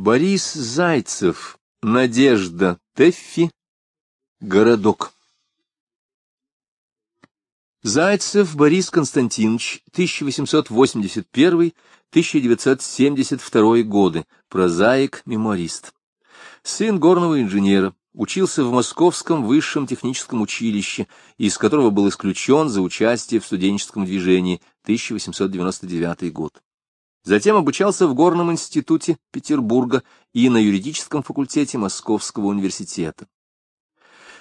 Борис Зайцев. Надежда Теффи. Городок. Зайцев Борис Константинович, 1881-1972 годы, прозаик, мемуарист. Сын горного инженера, учился в Московском высшем техническом училище, из которого был исключен за участие в студенческом движении, 1899 год. Затем обучался в Горном институте Петербурга и на юридическом факультете Московского университета.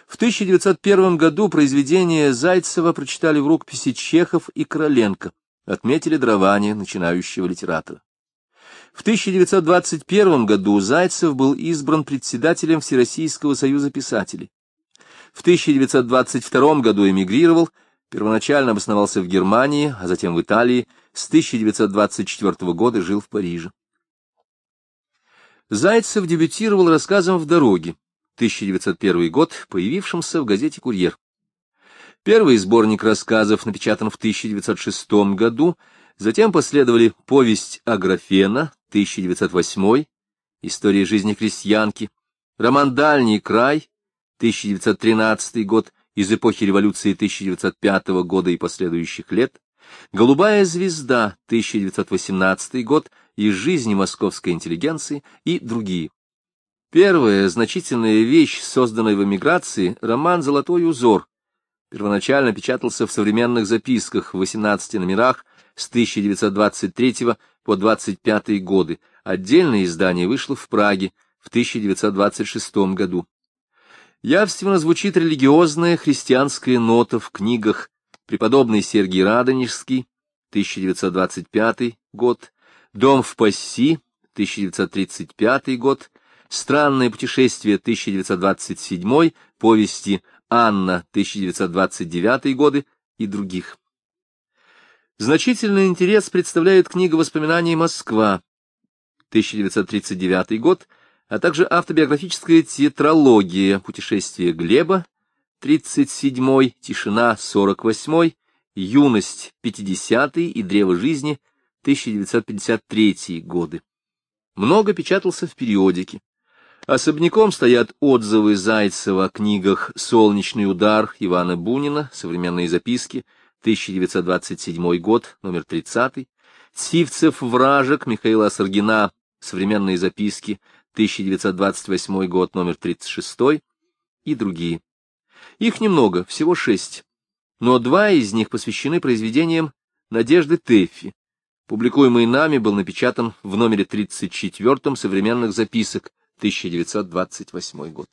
В 1901 году произведения Зайцева прочитали в рукописи Чехов и Короленко, отметили дарование начинающего литератора. В 1921 году Зайцев был избран председателем Всероссийского союза писателей. В 1922 году эмигрировал, первоначально обосновался в Германии, а затем в Италии, с 1924 года жил в Париже. Зайцев дебютировал рассказом «В дороге», 1901 год, появившимся в газете «Курьер». Первый сборник рассказов напечатан в 1906 году, затем последовали «Повесть Аграфена», 1908, «История жизни крестьянки», роман «Дальний край», 1913 год, из эпохи революции 1905 года и последующих лет, «Голубая звезда», 1918 год, из жизни московской интеллигенции и другие. Первая значительная вещь, созданная в эмиграции, роман «Золотой узор», первоначально печатался в современных записках в 18 номерах с 1923 по 25 годы. Отдельное издание вышло в Праге в 1926 году. Явственно звучит религиозная христианская нота в книгах преподобный Сергий Радонежский, 1925 год, Дом в Пасси, 1935 год, Странное путешествие 1927, повести Анна 1929 годы и других. Значительный интерес представляет книга воспоминаний «Москва» 1939 год, а также автобиографическая тетралогия «Путешествие Глеба» 37 «Тишина» 48 «Юность» 50 и «Древо жизни» 1953 годы. Много печатался в периодике. Особняком стоят отзывы Зайцева о книгах «Солнечный удар» Ивана Бунина, современные записки, 1927 год, номер 30, Цивцев «Вражек» Михаила Осаргина, современные записки, 1928 год, номер 36, и другие. Их немного, всего шесть, но два из них посвящены произведениям Надежды Тэффи. Публикуемый нами был напечатан в номере 34 современных записок 1928 год.